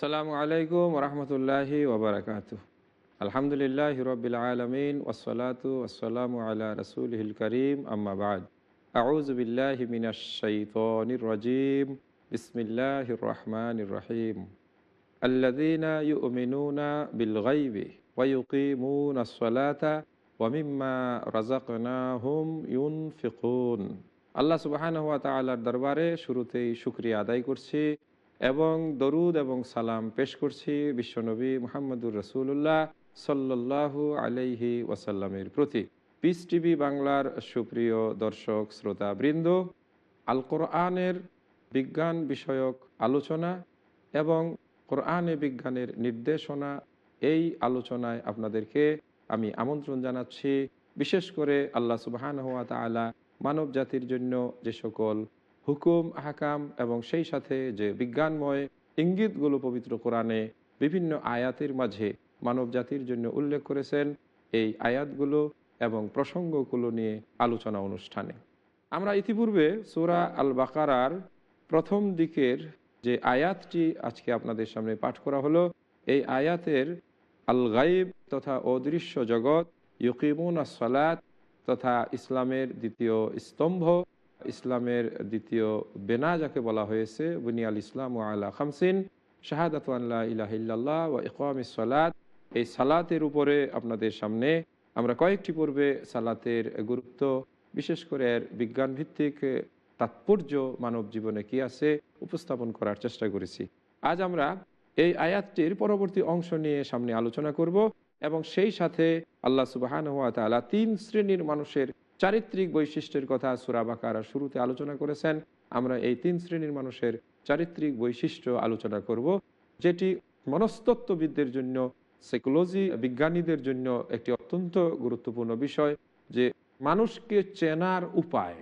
আসসালামু আলাইকুম রহমতুল্লাহি ওবরাকাত আলহামদুলিল্লাহ হিরবিল আলমিন ওসলাতু আসসালামু আলা রসুল হিল করিম আম্মাবাদ আউজবিল্লাহি মিনাশাইতনির রজিম। বিসমিল্লাহ রহমান রহিম। الذين يؤمنون بالغيب ويقيمون الصلاة ومما رزقناهم ينفقون আল্লাহ সুবাহান হাত আল্লাহর দরবারে শুরুতেই শুক্রিয়া আদায় করছি। এবং দরুদ এবং সালাম পেশ করছি বিশ্বনবী মোহাম্মদুর রসুল্লাহ সাল্লাহু আলাইহি ওয়াসাল্লামের প্রতি। পিস টিভি বাংলার সুপ্রিয় দর্শক, শ্রোতা, বৃন্দ, আল কোরআনের বিজ্ঞান বিষয়ক আলোচনা এবং কোরআনে বিজ্ঞানের নির্দেশনা এই আলোচনায় আপনাদেরকে আমি আমন্ত্রণ জানাচ্ছি। বিশেষ করে আল্লাহ সুবাহান হাত তালা মানব জাতির জন্য যে সকল হুকুম হাকাম এবং সেই সাথে যে বিজ্ঞানময় ইঙ্গিতগুলো পবিত্র কোরআনে বিভিন্ন আয়াতের মাঝে মানব জাতির জন্য উল্লেখ করেছেন, এই আয়াতগুলো এবং প্রসঙ্গগুলো নিয়ে আলোচনা অনুষ্ঠানে। আমরা ইতিপূর্বে সুরা আল বাকারার প্রথম দিকের যে আয়াতটি আজকে আপনাদের সামনে পাঠ করা হলো, এই আয়াতের আল গাইব তথা অদৃশ্য জগৎ, ইউকিমুন সালাত তথা ইসলামের দ্বিতীয় স্তম্ভ ইসলামের দ্বিতীয় বেনা যাকে বলা হয়েছে, বুনিয়াল ইসলাম ও আল্লাহ খামসিন, শাহাদাত আল্লাহ ইলাহিল্লাহ ও ইকাম সালাত। এই সালাতের উপরে আপনাদের সামনে আমরা কয়েকটি পূর্বে সালাতের গুরুত্ব, বিশেষ করে এর বিজ্ঞান ভিত্তিক তাৎপর্য মানব জীবনে কি আছে উপস্থাপন করার চেষ্টা করেছি। আজ আমরা এই আয়াতটির পরবর্তী অংশ নিয়ে সামনে আলোচনা করব এবং সেই সাথে আল্লাহ সুবাহান হাত তালা তিন শ্রেণির মানুষের চারিত্রিক বৈশিষ্ট্যের কথা সুরাবাকার শুরুতে আলোচনা করেছেন। আমরা এই তিন শ্রেণির মানুষের চারিত্রিক বৈশিষ্ট্য আলোচনা করব, যেটি মনস্তত্ত্ববিদদের জন্য সাইকোলজি বিজ্ঞানীদের জন্য একটি অত্যন্ত গুরুত্বপূর্ণ বিষয়, যে মানুষকে চেনার উপায়।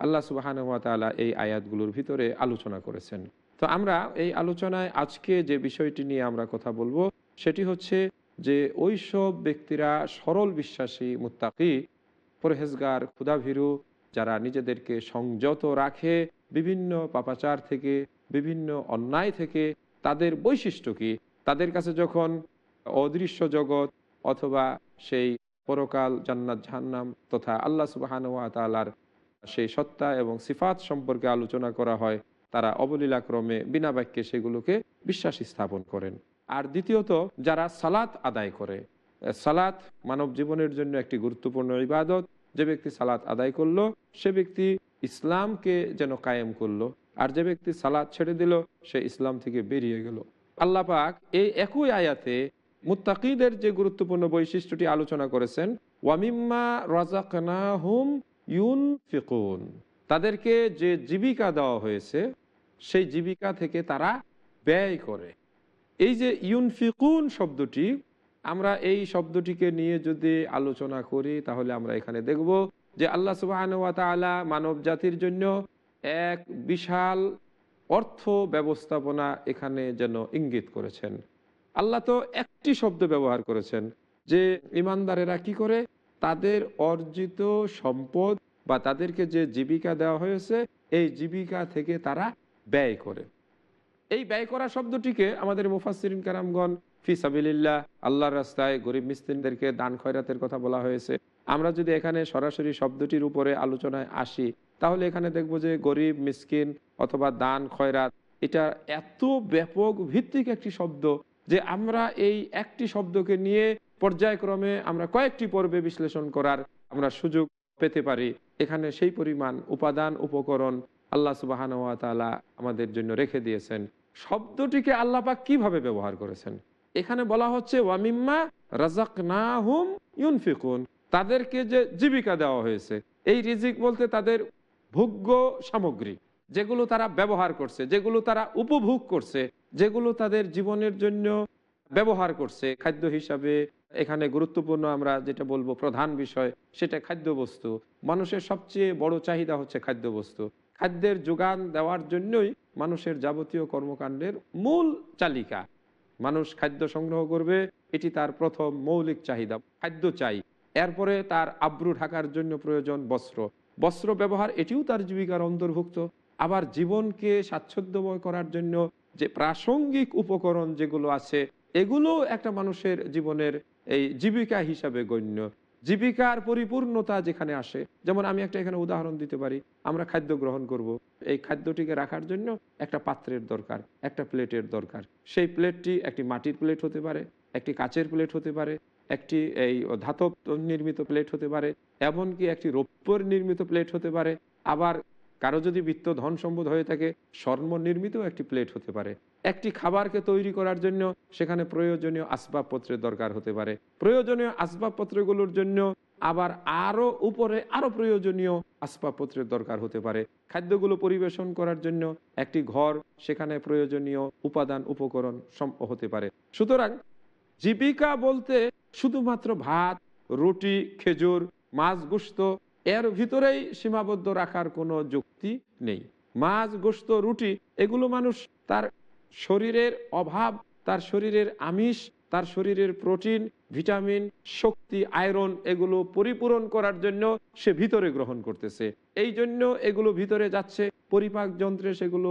আল্লাহ সুবাহান তালা এই আয়াতগুলোর ভিতরে আলোচনা করেছেন। তো আমরা এই আলোচনায় আজকে যে বিষয়টি নিয়ে আমরা কথা বলব, সেটি হচ্ছে যে ওই সব ব্যক্তিরা সরল বিশ্বাসী, মুত্তাকি পরহেজগার ক্ষুদাভীরু যারা নিজেদেরকে সংযত রাখে, বিভিন্ন পাপাচার থেকে, বিভিন্ন অন্যায় থেকে, তাদের বৈশিষ্ট্য কি? তাদের কাছে যখন অদৃশ্য জগৎ অথবা সেই পরকাল জান্নাত জাহান্নাম তথা আল্লাহ সুবাহানুয়া তালার সেই সত্তা এবং সিফাত সম্পর্কে আলোচনা করা হয়, তারা অবলীলাক্রমে বিনা বাক্যে সেগুলোকে বিশ্বাস স্থাপন করেন। আর দ্বিতীয়ত, যারা সালাত আদায় করে। সালাত মানব জীবনের জন্য একটি গুরুত্বপূর্ণ ইবাদত। যে ব্যক্তি সালাত আদায় করল, সে ব্যক্তি ইসলামকে যেন কায়েম করল। আর যে ব্যক্তি সালাদ ছেড়ে দিল, সে ইসলাম থেকে বেরিয়ে গেল। আল্লাহ পাক এই একই আয়াতে মুত্তাকিদের যে গুরুত্বপূর্ণ বৈশিষ্ট্যটি আলোচনা করেছেন, ওয়ামিম্মা রাজাকনা হুম ইউন ফিকুন তাদেরকে যে জীবিকা দেওয়া হয়েছে, সেই জীবিকা থেকে তারা ব্যয় করে। এই যে ইউনফিকুন শব্দটি আমরা এই শব্দটিকে নিয়ে যদি আলোচনা করি, তাহলে আমরা এখানে দেখব যে আল্লাহ সুবাহানুয়াতালা মানব জাতির জন্য এক বিশাল অর্থ ব্যবস্থাপনা এখানে যেন ইঙ্গিত করেছেন। আল্লাহ তো একটি শব্দ ব্যবহার করেছেন যে ইমানদারেরা কি করে? তাদের অর্জিত সম্পদ বা তাদেরকে যে জীবিকা দেওয়া হয়েছে, এই জীবিকা থেকে তারা ব্যয় করে। এই ব্যয় করা শব্দটিকে আমাদের মুফাসরিন কারামগণ, ফি সাবিল্লাহ আল্লাহর রাস্তায় গরিব মিস্ত্রিদেরকে দান খয়রাতের কথা বলা হয়েছে। আমরা যদি এখানে সরাসরি শব্দটির উপরে আলোচনায় আসি, তাহলে এখানে দেখব যে গরিব, মিসকিন অথবা দান খয়রাত, এটা এত ব্যাপক ভিত্তিক একটি শব্দ যে আমরা এই একটি শব্দকে নিয়ে পর্যায়ক্রমে আমরা কয়েকটি পর্বে বিশ্লেষণ করার আমরা সুযোগ পেতে পারি। এখানে সেই পরিমাণ উপাদান, উপকরণ আল্লাহ সুবাহান তালা আমাদের জন্য রেখে দিয়েছেন। শব্দটিকে আল্লাপাক কীভাবে ব্যবহার করেছেন? এখানে বলা হচ্ছে ওয়ামিম্মা রাজাক না হুম ইউনফিকুন। তাদেরকে যে জীবিকা দেওয়া হয়েছে, এই রিজিক বলতে তাদের ভোগ্য সামগ্রী, যেগুলো তারা ব্যবহার করছে, যেগুলো তারা উপভোগ করছে, যেগুলো তাদের জীবনের জন্য ব্যবহার করছে। খাদ্য হিসাবে এখানে গুরুত্বপূর্ণ আমরা যেটা বলব, প্রধান বিষয় সেটা খাদ্যবস্তু। মানুষের সবচেয়ে বড় চাহিদা হচ্ছে খাদ্যবস্তু। খাদ্যের যোগান দেওয়ার জন্যই মানুষের যাবতীয় কর্মকাণ্ডের মূল চালিকা। মানুষ খাদ্য সংগ্রহ করবে, এটি তার প্রথম মৌলিক চাহিদা। খাদ্য চাই। এরপরে তার আব্রু ঢাকার জন্য প্রয়োজন বস্ত্র। বস্ত্র ব্যবহার, এটিও তার জীবিকার অন্তর্ভুক্ত। আবার জীবনকে স্বাচ্ছন্দ্যময় করার জন্য যে প্রাসঙ্গিক উপকরণ যেগুলো আছে, এগুলো একটা মানুষের জীবনের এই জীবিকা হিসাবে গণ্য। জীবিকার পরিপূর্ণতা যেখানে আসে। যেমন আমি একটা এখানে উদাহরণ দিতে পারি, আমরা খাদ্য গ্রহণ করব। এই খাদ্যটিকে রাখার জন্য একটা পাত্রের দরকার, একটা প্লেটের দরকার। সেই প্লেটটি একটি মাটির প্লেট হতে পারে, একটি কাচের প্লেট হতে পারে, একটি এই ধাতব নির্মিত প্লেট হতে পারে, এমনকি একটি রৌপ্যর নির্মিত প্লেট হতে পারে। আবার কারও যদি বৃত্ত ধন সম্পদ হয়ে থাকে স্বর্ণ নির্মিত একটি প্লেট হতে পারে। একটি খাবারকে তৈরি করার জন্য সেখানে প্রয়োজনীয় আসবাবপত্রের দরকার হতে পারে। প্রয়োজনীয় আসবাবপত্রগুলোর জন্য আবার আরও উপরে আরও প্রয়োজনীয় আসবাবপত্রের দরকার হতে পারে। খাদ্যগুলো পরিবেশন করার জন্য একটি ঘর, সেখানে প্রয়োজনীয় উপাদান, উপকরণ হতে পারে। সুতরাং জীবিকা বলতে শুধুমাত্র ভাত, রুটি, খেজুর, মাছ, গুস্ত এর ভিতরেই সীমাবদ্ধ রাখার কোনো যুক্তি নেই। মাছ, গোস্ত, রুটি, এগুলো মানুষ তার শরীরের অভাব, তার শরীরের আমিষ, তার শরীরের প্রোটিন, ভিটামিন, শক্তি, আয়রন এগুলো পরিপূরণ করার জন্য সে ভিতরে গ্রহণ করতেছে। এই জন্য এগুলো ভিতরে যাচ্ছে, পরিপাক যন্ত্রে সেগুলো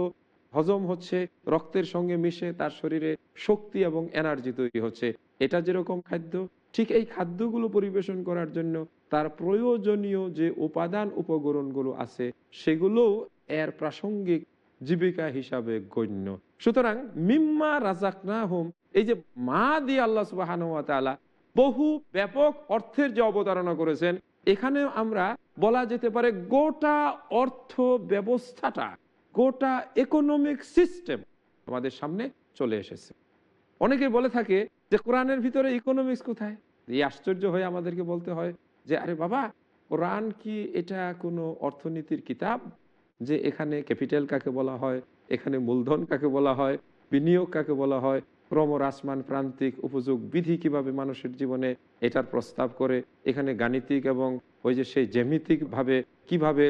হজম হচ্ছে, রক্তের সঙ্গে মিশে তার শরীরে শক্তি এবং এনার্জি তৈরি হচ্ছে। এটা যেরকম খাদ্য, ঠিক এই খাদ্যগুলো পরিবেশন করার জন্য তার প্রয়োজনীয় যে উপাদান উপকরণগুলো আছে সেগুলোও এর প্রাসঙ্গিক জীবিকা হিসাবে গণ্য। সুতরাং মিম্মা রাজাক না হোম এই যে মা দিয়ে আল্লাহ সুবাহান বহু ব্যাপক অর্থের যে অবতারণা করেছেন, এখানে আমরা বলা যেতে পারে গোটা অর্থ ব্যবস্থাটা, গোটা ইকোনমিক সিস্টেম আমাদের সামনে চলে এসেছে। অনেকে বলে থাকে যে কোরআনের ভিতরে ইকোনমিক্স কোথায়? এই আশ্চর্য হয়ে আমাদেরকে বলতে হয় যে, আরে বাবা, কোরআন কি এটা কোনো অর্থনীতির কিতাব? যে, এখানে ক্যাপিটাল কাকে বলা হয়, এখানে মূলধন কাকে বলা হয়, বিনিয়োগ কাকে বলা হয় ক্রমরাসমান প্রান্তিক উপযোগ বিধি কীভাবে মানুষের জীবনে এটার প্রস্তাব করে, এখানে গাণিতিক এবং ওই যে, সেই জ্যামিতিক ভাবে কীভাবে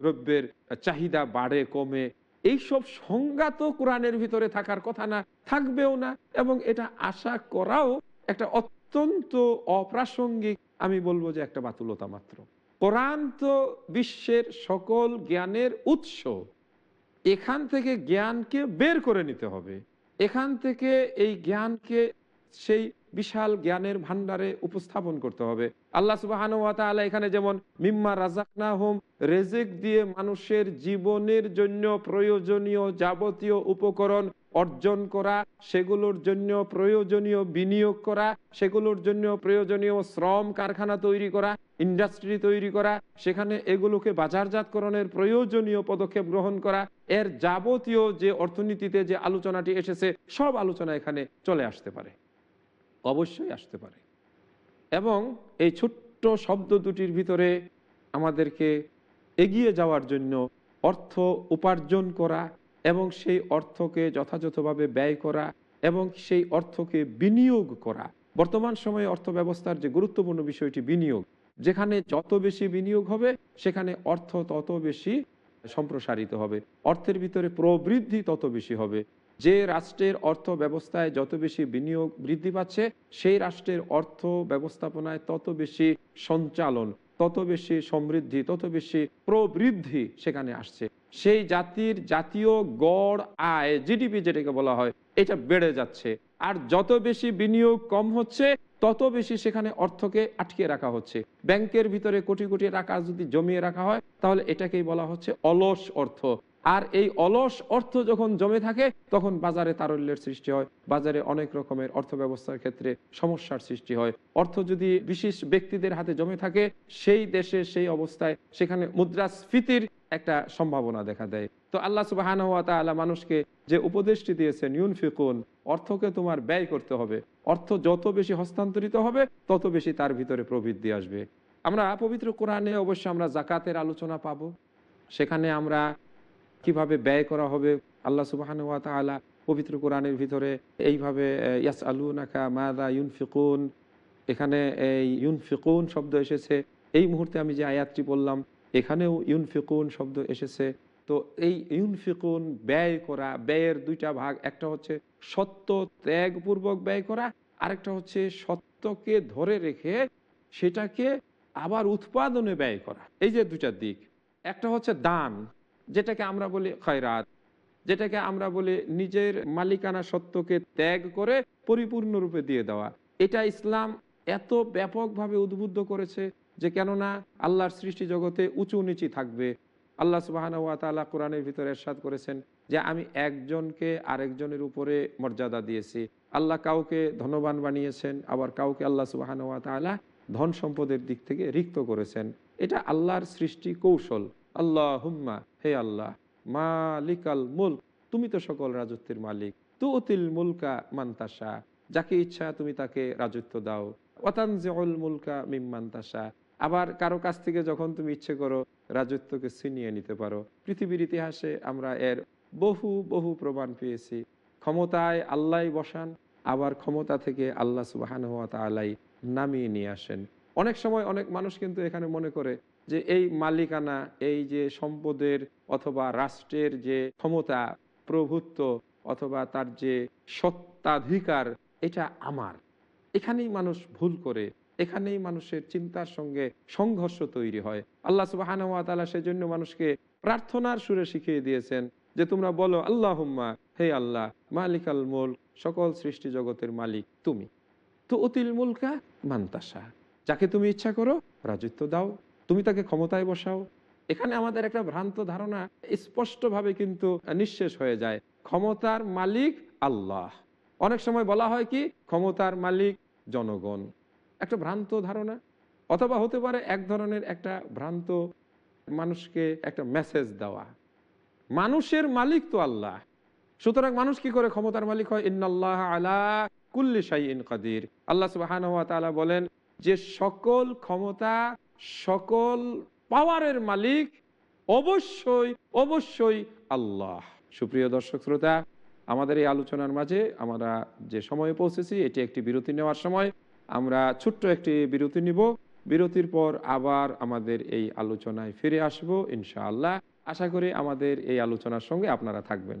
দ্রব্যের চাহিদা বাড়ে, কমে, এইসব সংজ্ঞা তো কোরআনের ভিতরে থাকার কথা না, থাকবেও না এবং এটা আশা করাও একটা অত্যন্ত অপ্রাসঙ্গিক আমি বলব যে একটা বাতুলতা মাত্র। কোরআন তো বিশ্বের সকল জ্ঞানের উৎস। এখান থেকে জ্ঞানকে বের করে নিতে হবে। এখান থেকে এই জ্ঞানকে সেই বিশাল জ্ঞানের ভান্ডারে উপস্থাপন করতে হবে। আল্লাহ সুবাহান এখানে যেমন, মিম্মা রাজাকনা হোম রেজেক দিয়ে মানুষের জীবনের জন্য প্রয়োজনীয় যাবতীয় উপকরণ অর্জন করা, সেগুলোর জন্য প্রয়োজনীয় বিনিয়োগ করা, সেগুলোর জন্য প্রয়োজনীয় শ্রম কারখানা তৈরি করা, ইন্ডাস্ট্রি তৈরি করা, সেখানে এগুলোকে বাজারজাতকরণের প্রয়োজনীয় পদক্ষেপ গ্রহণ করা, এর যাবতীয় যে অর্থনীতিতে যে আলোচনাটি এসেছে, সব আলোচনা এখানে চলে আসতে পারে। অবশ্যই আসতে পারে। এবং এই ছোট্ট শব্দ দুটির ভিতরে আমাদেরকে এগিয়ে যাওয়ার জন্য অর্থ উপার্জন করা এবং সেই অর্থকে যথাযথভাবে ব্যয় করা এবং সেই অর্থকে বিনিয়োগ করা। বর্তমান সময়ে অর্থ ব্যবস্থার যে গুরুত্বপূর্ণ বিষয়টি বিনিয়োগ, যেখানে যত বেশি বিনিয়োগ হবে, সেখানে অর্থ তত বেশি সম্প্রসারিত হবে। অর্থের ভিতরে প্রবৃদ্ধি তত বেশি হবে। যে রাষ্ট্রের অর্থ ব্যবস্থায় যত বেশি বিনিয়োগ বৃদ্ধি পাচ্ছে, সেই রাষ্ট্রের অর্থ ব্যবস্থাপনায় তত বেশি সঞ্চালন, তত বেশি সমৃদ্ধি, তত বেশি প্রবৃদ্ধি সেখানে আসছে। সেই জাতির জাতীয় গড় আয় জিডিপি যেটাকে বলা হয়, এটা বেড়ে যাচ্ছে। আর যত বেশি বিনিয়োগ কম হচ্ছে, তত বেশি সেখানে অর্থকে আটকে রাখা হচ্ছে। ব্যাংকের ভিতরে কোটি কোটি টাকা যদি জমিয়ে রাখা হয়, তাহলে এটাকেই বলা হচ্ছে অলস অর্থ। আর এই অলস অর্থ যখন জমে থাকে, তখন বাজারে তারল্যের সৃষ্টি হয়। বাজারে অনেক রকমের অর্থ ব্যবস্থার ক্ষেত্রে সমস্যার সৃষ্টি হয়। অর্থ যদি বিশেষ ব্যক্তিদের হাতে জমে থাকে, সেই দেশে সেই অবস্থায় সেখানে মুদ্রাস্ফীতির একটা সম্ভাবনা দেখা দেয়। তো আল্লাহ সুবাহান মানুষকে যে উপদেশটি দিয়েছেন ইউন ফিকুন অর্থকে তোমার ব্যয় করতে হবে। অর্থ যত বেশি হস্তান্তরিত হবে, তত বেশি তার ভিতরে প্রবৃদ্ধি আসবে। আমরা পবিত্র কোরআনে অবশ্য আমরা জাকাতের আলোচনা পাবো। সেখানে আমরা কীভাবে ব্যয় করা হবে? আল্লাহ সুবাহান ওয়া তালা পবিত্র কোরআনের ভিতরে এইভাবে ইয়াস আলু নাকা মাদা ইউনফিকুন, এখানে এই ইউনফিকুন শব্দ এসেছে। এই মুহূর্তে আমি যে আয়াতটি বললাম এখানেও ইউনফিকুন শব্দ এসেছে। তো এই ইউনফিকুন ব্যয় করা, ব্যয়ের দুইটা ভাগ, একটা হচ্ছে সত্য ত্যাগপূর্বক ব্যয় করা, আরেকটা হচ্ছে সত্যকে ধরে রেখে সেটাকে আবার উৎপাদনে ব্যয় করা। এই যে দুটা দিক, একটা হচ্ছে দান যেটাকে আমরা বলি খয়রাত, যেটাকে আমরা বলি নিজের মালিকানা সত্যকে ত্যাগ করে পরিপূর্ণরূপে দিয়ে দেওয়া। এটা ইসলাম এত ব্যাপকভাবে উদ্বুদ্ধ করেছে যে কেননা আল্লাহর সৃষ্টি জগতে উঁচু নিচি থাকবে। আল্লাহ সুবাহান ওয়া তালা কোরআনের ভিতরে এরশাদ করেছেন যে, আমি একজনকে আরেকজনের উপরে মর্যাদা দিয়েছি। আল্লাহ কাউকে ধনবান বানিয়েছেন, আবার কাউকে আল্লাহ সুবাহান ওয়া তালা ধন সম্পদের দিক থেকে রিক্ত করেছেন। এটা আল্লাহর সৃষ্টি কৌশল। আল্লাহ হুম্মা হে আল্লাহ, মালিকাল মুল্ক, তুমি তো সকল রাজত্বের মালিক। তু অতিল মুলকা মান্তাসা যাকে ইচ্ছা তুমি তাকে রাজত্ব দাও। ওতানজেউল মুলকা মিম্মান্তাসা আবার কারও কাছ থেকে যখন তুমি ইচ্ছে করো রাজত্বকে ছিনিয়ে নিতে পারো। পৃথিবীর ইতিহাসে আমরা এর বহু বহু প্রমাণ পেয়েছি। ক্ষমতায় আল্লাহ বসান, আবার ক্ষমতা থেকে আল্লাহ সুবাহান হাত আলাই নামিয়ে নিয়ে আসেন। অনেক সময় অনেক মানুষ কিন্তু এখানে মনে করে যে এই মালিকানা, এই যে সম্পদের অথবা রাষ্ট্রের যে ক্ষমতা, প্রভুত্ব অথবা তার যে সত্তাধিকার এটা আমার। এখানেই মানুষ ভুল করে, এখানেই মানুষের চিন্তার সঙ্গে সংঘর্ষ তৈরি হয়। আল্লাহ সুবাহানুয়াতালা সেজন্য মানুষকে প্রার্থনার সুরে শিখিয়ে দিয়েছেন যে, তোমরা বলো আল্লাহ হুম্মা হে আল্লাহ মালিক আল মুল সকল সৃষ্টি জগতের মালিক তুমি। তো অতিল মুলকা মান্তাসা যাকে তুমি ইচ্ছা করো, রাজত্ব দাও তুমি তাকে ক্ষমতায় বসাও। এখানে আমাদের একটা ভ্রান্ত ধারণা স্পষ্টভাবে কিন্তু নিঃশেষ হয়ে যায়। ক্ষমতার মালিক আল্লাহ। অনেক সময় বলা হয় কি, ক্ষমতার মালিক জনগণ। একটা ভ্রান্ত ধারণা। অথবা হতে পারে এক ধরনের একটা ভ্রান্ত মানুষকে একটা মেসেজ দেওয়া। মানুষের মালিক তো আল্লাহ। সুতরাং মানুষ কি করে ক্ষমতার মালিক হয়? ইন্নআল্লাহ আলা কুল্লি শাইন কাদির। আল্লাহ সুবাহান বলেন, যে সকল ক্ষমতা সকল পাওয়ারের মালিক অবশ্যই অবশ্যই আল্লাহ। সুপ্রিয় দর্শক শ্রোতা, আমাদের এই আলোচনার মাঝে আমরা যে সময়ে পৌঁছেছি, এটি একটি বিরতি নেওয়ার সময়, আমরা ছোট্ট একটি বিরতি নিব। বিরতির পর আবার আমাদের এই আলোচনায় ফিরে আসব, ইনশাআল্লাহ। আশা করি আমাদের এই আলোচনার সঙ্গে আপনারা থাকবেন।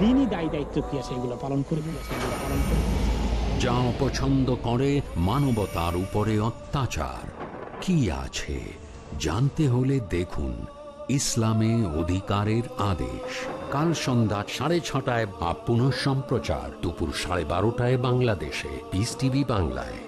দিনই দায় দায়িত্ব কি আছে এগুলো পালন করব যা অপছন্দ করে মানবতার উপরে অত্যাচার। কি আছে? জানতে হলে দেখুন ইসলামে অধিকারের আদেশ। কাল সন্ধ্যা সাড়ে ছটায় বা পুনঃ সম্প্রচার দুপুর সাড়ে বারোটায় বাংলাদেশে। পিস টিভি বাংলায়।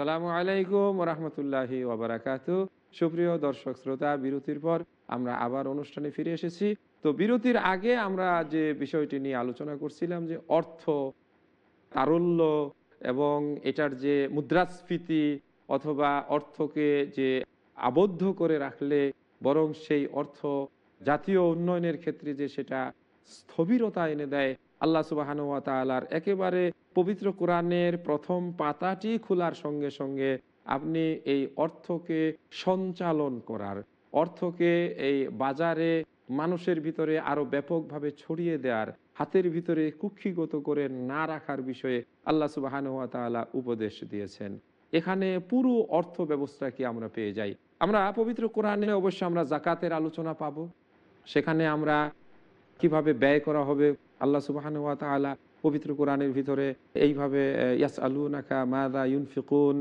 আসসালামু আলাইকুম রহমতুল্লাহি ওবরাকাত। সুপ্রিয় দর্শক শ্রোতা, বিরতির পর আমরা আবার অনুষ্ঠানে ফিরে এসেছি। তো বিরতির আগে আমরা যে বিষয়টি নিয়ে আলোচনা করছিলাম যে অর্থ, তারল্য এবং এটার যে মুদ্রাস্ফীতি অথবা অর্থকে যে আবদ্ধ করে রাখলে বরং সেই অর্থ জাতীয় উন্নয়নের ক্ষেত্রে যে সেটা স্থবিরতা এনে দেয় আল্লাহ সুবাহানুয়া তালার একেবারে পবিত্র কোরআনের প্রথম পাতাটি খোলার সঙ্গে সঙ্গে আপনি এই অর্থকে সঞ্চালন করার, অর্থকে এই বাজারে মানুষের ভিতরে আরও ব্যাপকভাবে ছড়িয়ে দেওয়ার, হাতের ভিতরে কুক্ষিগত করে না রাখার বিষয়ে আল্লাহ সুবাহানুয়া তালা উপদেশ দিয়েছেন। এখানে পুরো অর্থ ব্যবস্থা কি আমরা পেয়ে যাই। আমরা পবিত্র কোরআনে অবশ্য আমরা জাকাতের আলোচনা পাবো। সেখানে আমরা কীভাবে ব্যয় করা হবে আল্লাহ সুবাহানুয়া তালা পবিত্র কোরআনের ভিতরে এইভাবে ইয়াস আলু নাকা মাদা ইউনফিকুন,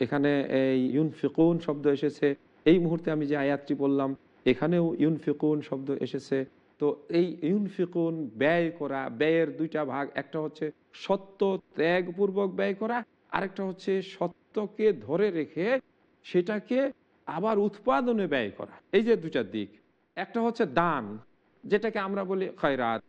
এখানে এই ইউনফিকুন শব্দ এসেছে। এই মুহূর্তে আমি যে আয়াতটি বললাম এখানেও ইউনফিকুন শব্দ এসেছে। তো এই ইউনফিকুন ব্যয় করা, ব্যয়ের দুইটা ভাগ, একটা হচ্ছে সত্য ত্যাগপূর্বক ব্যয় করা, আরেকটা হচ্ছে সত্যকে ধরে রেখে সেটাকে আবার উৎপাদনে ব্যয় করা। এই যে দুইটা দিক, একটা হচ্ছে দান, যেটাকে আমরা বলি খয়রাত।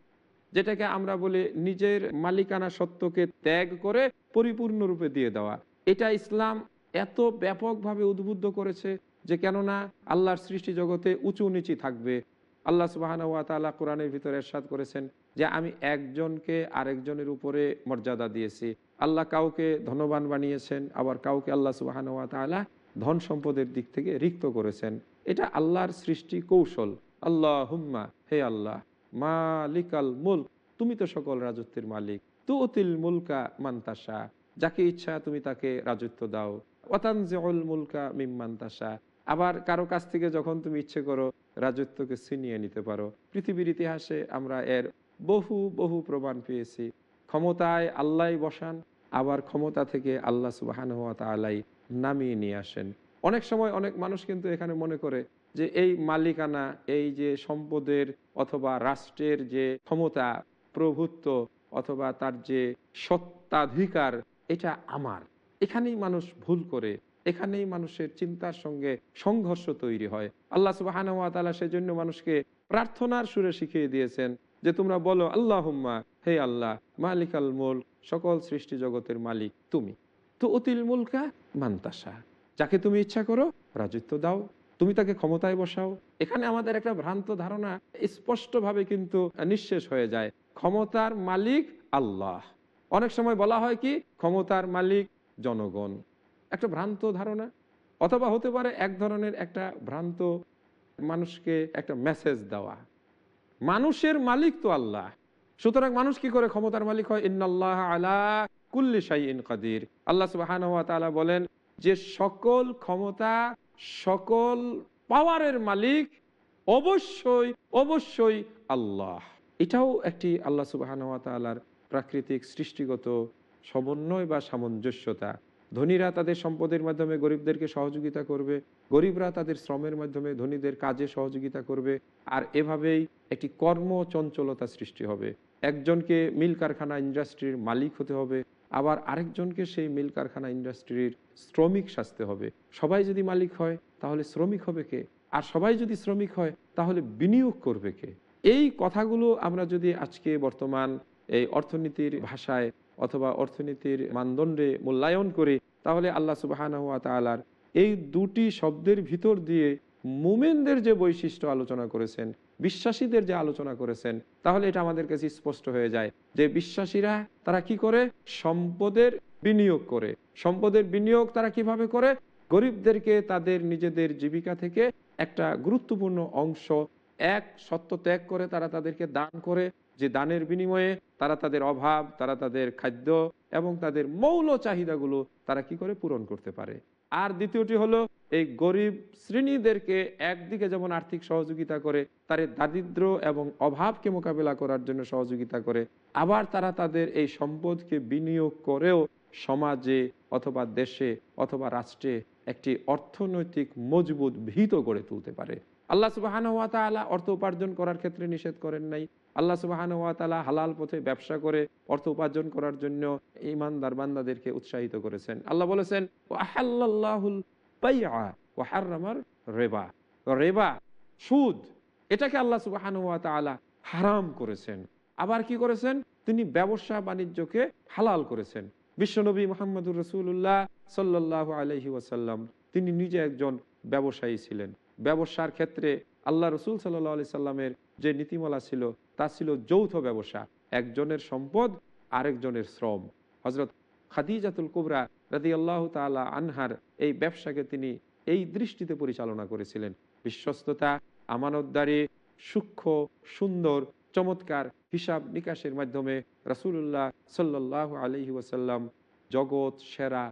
যেটাকে আমরা বলি নিজের মালিকানা সত্যকে ত্যাগ করে পরিপূর্ণরূপে দিয়ে দেওয়া। এটা ইসলাম এত ব্যাপকভাবে উদ্বুদ্ধ করেছে যে কেননা আল্লাহর সৃষ্টি জগতে উঁচু নিচি থাকবে। আল্লাহ সুবাহান ওয়া তাআলা কোরআনের ভিতরে এরশাদ করেছেন যে আমি একজনকে আরেকজনের উপরে মর্যাদা দিয়েছি। আল্লাহ কাউকে ধনবান বানিয়েছেন, আবার কাউকে আল্লাহ সুবাহান ওয়া তাআলা ধন সম্পদের দিক থেকে রিক্ত করেছেন। এটা আল্লাহর সৃষ্টি কৌশল। আল্লাহ হুম্মা হে আল্লাহ। মালিকাল মুল্ক, তুমি তো সকল রাজত্বের মালিক। তু অতিল মুলকা মান্তাসা যাকে ইচ্ছা তুমি তাকে রাজত্ব দাও। ওয়াতানজিউল মুলকা মিম্মান্তাসা আবার কারও কাছ থেকে যখন তুমি ইচ্ছে করো রাজত্বকে ছিনিয়ে নিতে পারো। পৃথিবীর ইতিহাসে আমরা এর বহু বহু প্রমাণ পেয়েছি। ক্ষমতায় আল্লাহ বসান, আবার ক্ষমতা থেকে আল্লাহ সুবাহান হাত আলাই নামিয়ে নিয়ে আসেন। অনেক সময় অনেক মানুষ কিন্তু এখানে মনে করে যে এই মালিকানা, এই যে সম্পদের অথবা রাষ্ট্রের যে ক্ষমতা, প্রভুত্ব অথবা তার যে সত্ত্বাধিকার, এটা আমার। এখানেই মানুষ ভুল করে, এখানেই মানুষের চিন্তার সঙ্গে সংঘর্ষ তৈরি হয়। আল্লাহ তালা সেজন্য মানুষকে প্রার্থনার সুরে শিখিয়ে দিয়েছেন যে, তোমরা বলো আল্লাহ হে আল্লাহ মালিক আল মুল সকল সৃষ্টি জগতের মালিক তুমি। তো অতিল মুলকা মান্তাসা যাকে তুমি ইচ্ছা করো, রাজত্ব দাও। তুমি তাকে ক্ষমতায় বসাও। এখানে আমাদের একটা ভ্রান্ত ধারণা স্পষ্টভাবে কিন্তু নিঃশেষ হয়ে যায়। ক্ষমতার মালিক আল্লাহ। অনেক সময় বলা হয় কি, ক্ষমতার মালিক জনগণ। একটা ভ্রান্ত ধারণা। অথবা হতে পারে এক ধরনের একটা ভ্রান্ত মানুষকে একটা মেসেজ দেওয়া। মানুষের মালিক তো আল্লাহ। সুতরাং মানুষ কি করে ক্ষমতার মালিক হয়? ইন্নাল্লাহ আলা কুল্লি শাইইন কাদির। আল্লাহ তাআলা বলেন, যে সকল ক্ষমতা সকল পাওয়ারের মালিক অবশ্যই অবশ্যই আল্লাহ। এটাও একটি আল্লাহ সুবহানাহু ওয়া প্রাকৃতিক সৃষ্টিগত সমন্বয় বা সামঞ্জস্যতা। ধনীরা তাদের সম্পদের মাধ্যমে গরিবদেরকে সহযোগিতা করবে, গরিবরা তাদের শ্রমের মাধ্যমে ধনীদের কাজে সহযোগিতা করবে, আর এভাবেই একটি কর্মচঞ্চলতা সৃষ্টি হবে। একজনকে মিল কারখানা ইন্ডাস্ট্রির মালিক হতে হবে আবার আরেকজনকে সেই মিল কারখানা ইন্ডাস্ট্রির শ্রমিক সাজতে হবে। সবাই যদি মালিক হয়, তাহলে শ্রমিক হবে কে? আর সবাই যদি শ্রমিক হয়, তাহলে বিনিয়োগ করবে কে? এই কথাগুলো আমরা যদি আজকে বর্তমান এই অর্থনীতির ভাষায় অথবা অর্থনীতির মানদণ্ডে মূল্যায়ন করি, তাহলে আল্লাহ সুবাহান তালার এই দুটি শব্দের ভিতর দিয়ে মুমেনদের যে বৈশিষ্ট্য আলোচনা করেছেন বিশ্বাসীদের যে আলোচনা করেছেন, তাহলে এটা আমাদের কাছে স্পষ্ট হয়ে যায় যে বিশ্বাসীরা তারা কি করে? সম্পদের বিনিয়োগ করে। সম্পদের বিনিয়োগ তারা কীভাবে করে? গরিবদেরকে তাদের নিজেদের জীবিকা থেকে একটা গুরুত্বপূর্ণ অংশ, এক সত্য ত্যাগ করে তারা তাদেরকে দান করে। যে দানের বিনিময়ে তারা তাদের অভাব, তারা তাদের খাদ্য এবং তাদের মৌল চাহিদাগুলো তারা কি করে পূরণ করতে পারে? আর দ্বিতীয়টি হলো, এই গরিব শ্রেণীদেরকে একদিকে যেমন আর্থিক সহযোগিতা করে, তার দারিদ্র এবং অভাবকে মোকাবেলা করার জন্য সহযোগিতা করে, আবার তারা তাদের এই সম্পদকে বিনিয়োগ করেও সমাজে অথবা দেশে অথবা রাষ্ট্রে একটি অর্থনৈতিক মজবুত ভীত গড়ে তুলতে পারে। আল্লাহ সুবাহান হাত অর্থ উপার্জন করার ক্ষেত্রে নিষেধ করেন নাই। আল্লাহ সুবাহান ওয়াতালা হালাল পথে ব্যবসা করে, অর্থ উপার্জন করার জন্য ইমানদার বান্দাদেরকে উৎসাহিত করেছেন। আল্লাহ বলেছেন রেবা। রেবা, সুদ, এটাকে আল্লাহ সুবাহান ওয়াতালা হারাম করেছেন। আবার কি করেছেন? তিনি ব্যবসা বাণিজ্যকে হালাল করেছেন। বিশ্বনবী মোহাম্মদুর রসুল্লাহ সাল্লাহ আলহি ওয়াসাল্লাম, তিনি নিজে একজন ব্যবসায়ী ছিলেন। ব্যবসার ক্ষেত্রে আল্লাহ রসুল সাল্লাহ আলি সাল্লামের যে নীতিমালা ছিল তা ছিল যৌথ ব্যবসা, একজনের সম্পদ, আরেকজনের শ্রম। হজরত খাদিজাতুল কুবরা রাদি আল্লাহ তালা আনহার এই ব্যবসাকে তিনি এই দৃষ্টিতে পরিচালনা করেছিলেন। বিশ্বস্ততা, আমানতদারি, সূক্ষ্ম, সুন্দর, চমৎকার হিসাব নিকাশের মাধ্যমে রাসুল্লাহ সাল্লাহ আলহি ওয়াসাল্লাম জগৎ সেরা,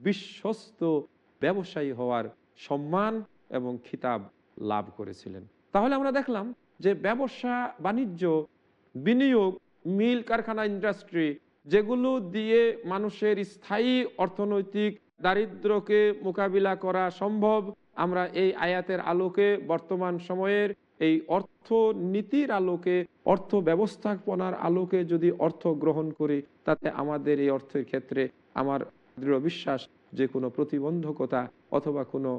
বিশ্বস্ত ব্যবসায়ী হওয়ার সম্মান এবং খিতাব লাভ করেছিলেন। তাহলে আমরা দেখলাম যে ব্যবসা, বাণিজ্য, বিনিয়োগ, মিল কারখানা ইন্ডাস্ট্রি, যেগুলো দিয়ে মানুষের স্থায়ী অর্থনৈতিক দারিদ্রকে মোকাবিলা করা সম্ভব, আমরা এই আয়াতের আলোকে বর্তমান সময়ের এই অর্থনীতির আলোকে অর্থ ব্যবস্থাপনার আলোকে যদি অর্থ গ্রহণ করি, তাতে আমাদের এই অর্থের ক্ষেত্রে আমার দৃঢ় বিশ্বাস যে কোনো প্রতিবন্ধকতা অথবা কোনো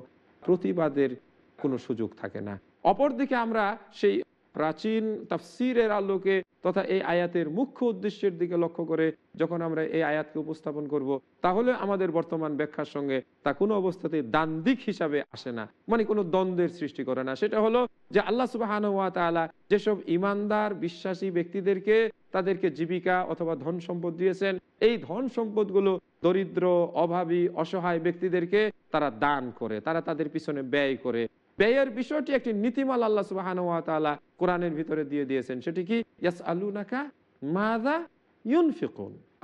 প্রতিবাদের কোনো সুযোগ থাকে না। অপরদিকে আমরা সেই প্রাচীন তাফসিরের আলোকে তথা এই আয়াতের মুখ্য উদ্দেশ্যের দিকে লক্ষ্য করে যখন আমরা এই আয়াতকে উপস্থাপন করব, তাহলে আমাদের বর্তমান ব্যাখ্যার সঙ্গে তা কোনো অবস্থাতেই দান্দিক হিসাবে আসে না মানে কোনো দ্বন্দ্বের সৃষ্টি করে না। সেটা হলো যে আল্লাহ সুবাহান ওয়া তালা যেসব ইমানদার বিশ্বাসী ব্যক্তিদেরকে তাদেরকে জীবিকা অথবা ধন সম্পদ দিয়েছেন, এই ধন সম্পদগুলো দরিদ্র, অভাবী, অসহায় ব্যক্তিদেরকে তারা দান করে, তারা তাদের পিছনে ব্যয় করে। ব্যয়ের বিষয়টি একটি নীতিমাল আল্লাহ সুবাহান কোরআনের ভিতরে দিয়ে দিয়েছেন। সেটি কি?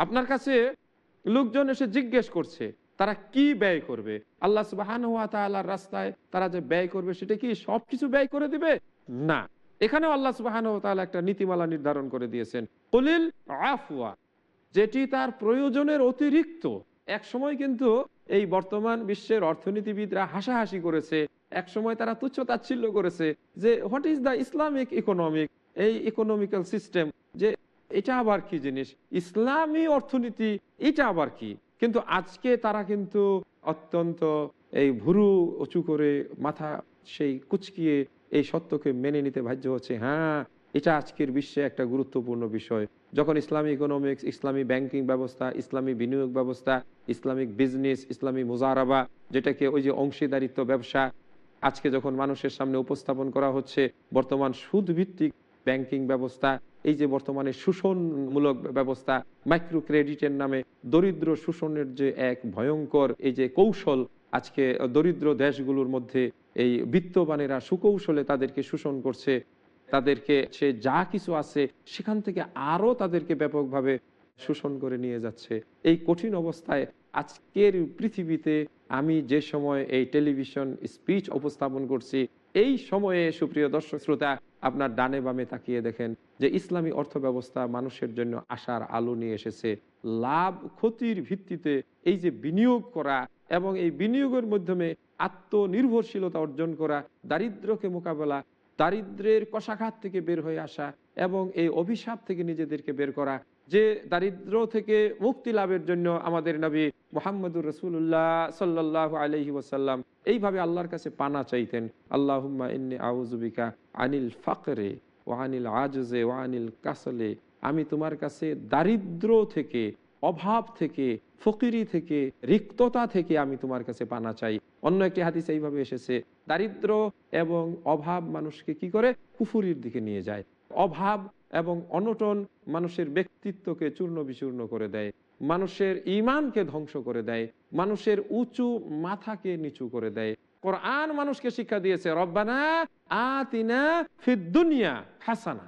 আপনার কাছে লোকজন এসে জিজ্ঞেস করছে, তারা কি ব্যয় করবে? আল্লাহ সুবাহান রাস্তায় তারা যে ব্যয় করবে, সেটা কি সবকিছু ব্যয় করে দিবে? না। এখানেও আল্লাহ সুবাহান একটা নীতিমালা নির্ধারণ করে দিয়েছেন। কলিল আফওয়া, যেটি তার প্রয়োজনের অতিরিক্ত। এক সময় কিন্তু এই বর্তমান বিশ্বের অর্থনীতিবিদরা হাসাহাসি করেছে এক সময় তারা তুচ্ছ তাচ্ছিল্য করেছে যে what is the Islamic economic এই ইকোনমিক্যাল সিস্টেম যে, এটা আবার কি জিনিস? ইসলামী অর্থনীতি, এটা আবার কি? কিন্তু আজকে তারা কিন্তু অত্যন্ত এই ভুরু উঁচু করে মাথা সেই কুচকিয়ে এই সত্যকে মেনে নিতে বাধ্য হচ্ছে। হ্যাঁ এটা আজকের বিশ্বে একটা গুরুত্বপূর্ণ বিষয়। যখন ইসলামী ইকোনমিক্স ইসলামী ব্যাংকিং ব্যবস্থা, ইসলামী বিনিয়োগ ব্যবস্থা, ইসলামিক বিজনেস ইসলামী মুজারাবা, যেটাকে ওই যে অংশীদারিত্ব ব্যবসা আজকে যখন মানুষের সামনে উপস্থাপন করা হচ্ছে বর্তমান সুদ ভিত্তিক ব্যাংকিং ব্যবস্থা, এই যে বর্তমানে শোষণমূলক ব্যবস্থা মাইক্রো ক্রেডিটের নামে দরিদ্র শোষণের যে এক ভয়ঙ্কর এই যে কৌশল, আজকে দরিদ্র দেশগুলোর মধ্যে এই বিত্তবানেরা সুকৌশলে তাদেরকে শোষণ করছে, তাদেরকে সে যা কিছু আছে সেখান থেকে আরও তাদেরকে ব্যাপকভাবে শোষণ করে নিয়ে যাচ্ছে। এই কঠিন অবস্থায় আজকের পৃথিবীতে আমি যে সময় এই টেলিভিশন স্পিচ উপস্থাপন করছি, এই সময়ে, সুপ্রিয় দর্শক শ্রোতা, আপনার ডানে বামে তাকিয়ে দেখেন যে ইসলামী অর্থ ব্যবস্থা মানুষের জন্য আশার আলো নিয়ে এসেছে। লাভ, ক্ষতির ভিত্তিতে এই যে বিনিয়োগ করা এবং এই বিনিয়োগের মাধ্যমে আত্মনির্ভরশীলতা অর্জন করা, দারিদ্রকে মোকাবেলা, দারিদ্রের কষাঘাত থেকে বের হয়ে আসা এবং এই অভিশাপ থেকে নিজেদেরকে বের করা যে দারিদ্র থেকে মুক্তি লাভের জন্য আমাদের নবী মোহাম্মদুর রসুল্লাহ সাল্লাহ আলহি ওসাল্লাম এইভাবে আল্লাহর কাছে পানা চাইতেন। আল্লাহ আউজুবিকা আনিল ফাকরে ও আনিল আজে ও আনিল কাসলে। আমি তোমার কাছে দারিদ্র থেকে, অভাব থেকে, ফকিরি থেকে, রিক্ততা থেকে আমি তোমার কাছে পানা চাই। অন্য একটি হাদিস এইভাবে এসেছে, দারিদ্র এবং অভাব মানুষকে কি করে? কুফুরির দিকে নিয়ে যায়। অভাব এবং অনটন মানুষের ব্যক্তিত্বকে চূর্ণ বিচূর্ণ করে দেয়। মানুষের ইমানকে ধ্বংস করে দেয়। মানুষের উঁচু মাথাকে নিচু করে দেয়। কোরআন মানুষকে শিক্ষা দিয়েছে, রব্বানা আতিনা ফিদ্দুনিয়া হাসানা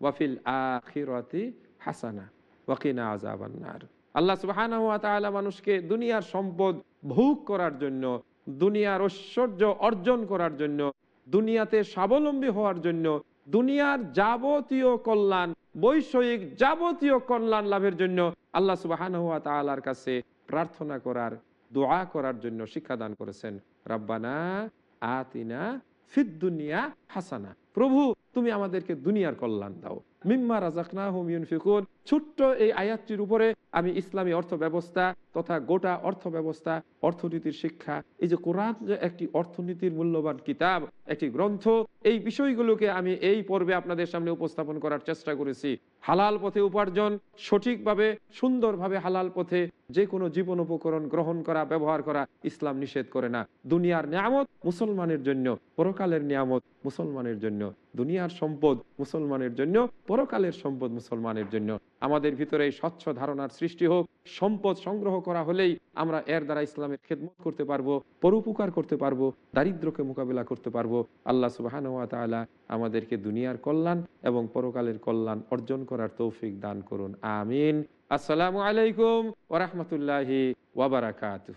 ওয়াফিল আখিরাতি হাসানা ওয়াকিনা আজাবান্নার আল্লাহ সুবহানাহু ওয়া তাআলা মানুষকে দুনিয়ার সম্পদ ভোগ করার জন্য, দুনিয়ার ঐশ্বর্য অর্জন করার জন্য, দুনিয়াতে স্বাবলম্বী হওয়ার জন্য দুনিয়ার যাবতীয় কল্যাণ, বৈষয়িক যাবতীয় কল্যাণ লাভের জন্য আল্লাহ সুবাহর কাছে প্রার্থনা করার, দোয়া করার জন্য শিক্ষাদান করেছেন। রাব্বানা আতিনা ফিদ দুনিয়া হাসানা। প্রভু, তুমি আমাদেরকে দুনিয়ার কল্যাণ দাও। মিম্মা রাজাকনাহুম ইউনফিকুন। ছোট্ট এই আয়াতটির উপরে আমি ইসলামী অর্থ ব্যবস্থা তথা গোটা অর্থ ব্যবস্থা অর্থনীতির শিক্ষা, এই যে কোরআন যে একটি অর্থনীতির মূল্যবান কিতাব, একটি গ্রন্থ, এই বিষয়গুলোকে আমি এই পর্বে আপনাদের সামনে উপস্থাপন করার চেষ্টা করেছি। হালাল পথে উপার্জন, সঠিকভাবে, সুন্দরভাবে হালাল পথে যে কোনো জীবন উপকরণ গ্রহণ করা, ব্যবহার করা ইসলাম নিষেধ করে না। দুনিয়ার নিয়ামত মুসলমানের জন্য, পরকালের নিয়ামত মুসলমানের জন্য। দুনিয়ার সম্পদ মুসলমানের জন্য, পরকালের সম্পদ মুসলমানের জন্য। আমাদের ভিতরে এই স্বচ্ছ ধারণার সৃষ্টি হোক, সম্পদ সংগ্রহ করা হলেই আমরা এর দ্বারা ইসলামের খেদমত করতে পারব, পরোপকার করতে পারব দারিদ্রকে মোকাবিলা করতে পারব। আল্লাহ সুবাহান তালা আমাদেরকে দুনিয়ার কল্যাণ এবং পরকালের কল্যাণ অর্জন করার তৌফিক দান করুন। আমিন। আসসালামু আলাইকুম ওরহমতুল্লাহি ওয়াবারাকাতুহ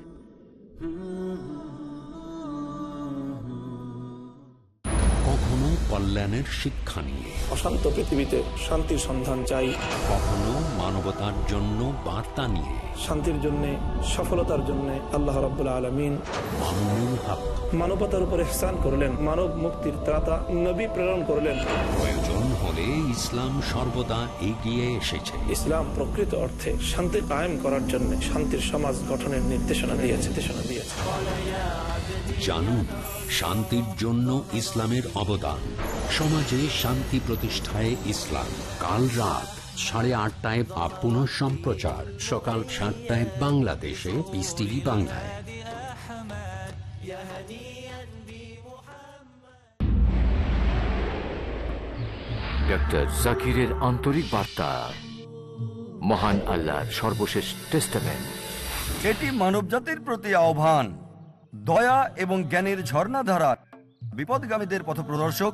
কল্যাণের শিক্ষা নিয়ে। অশান্ত পৃথিবীতে শান্তির সন্ধান চাই। কখনো মানবতার জন্য বার্তা নিয়ে। শান্তির জন্য সফলতার জন্য আল্লাহ রাবুল্লাহ আলমিন মানবতার উপর এহসান করলেন মানব মুক্তির ত্রাতা নবী প্রেরণ করলেন। প্রয়োজন হলে ইসলাম সর্বদা এগিয়ে এসেছে। ইসলাম প্রকৃত অর্থে শান্তি কায়েম করার জন্য শান্তির সমাজ গঠনের নির্দেশনা দিয়েছে নির্দেশনা দিয়েছে। জানুন শান্তির জন্য ইসলামের অবদান। সমাজে শান্তি প্রতিষ্ঠায় ইসলাম। কাল রাত সাড়ে আটটায় বা পুনঃ সম্প্রচার। সকাল সাতটায় বাংলাদেশে পিস টিভি বাংলায়। ডক্টর জাকিরের আন্তরিক বার্তা। মহান আল্লাহর সর্বশেষ টেস্টামেন্ট এটি মানবজাতির প্রতি আহ্বান। দয়া এবং জ্ঞানের ঝর্ণাধারা। বিপদগামীদের পথপ্রদর্শক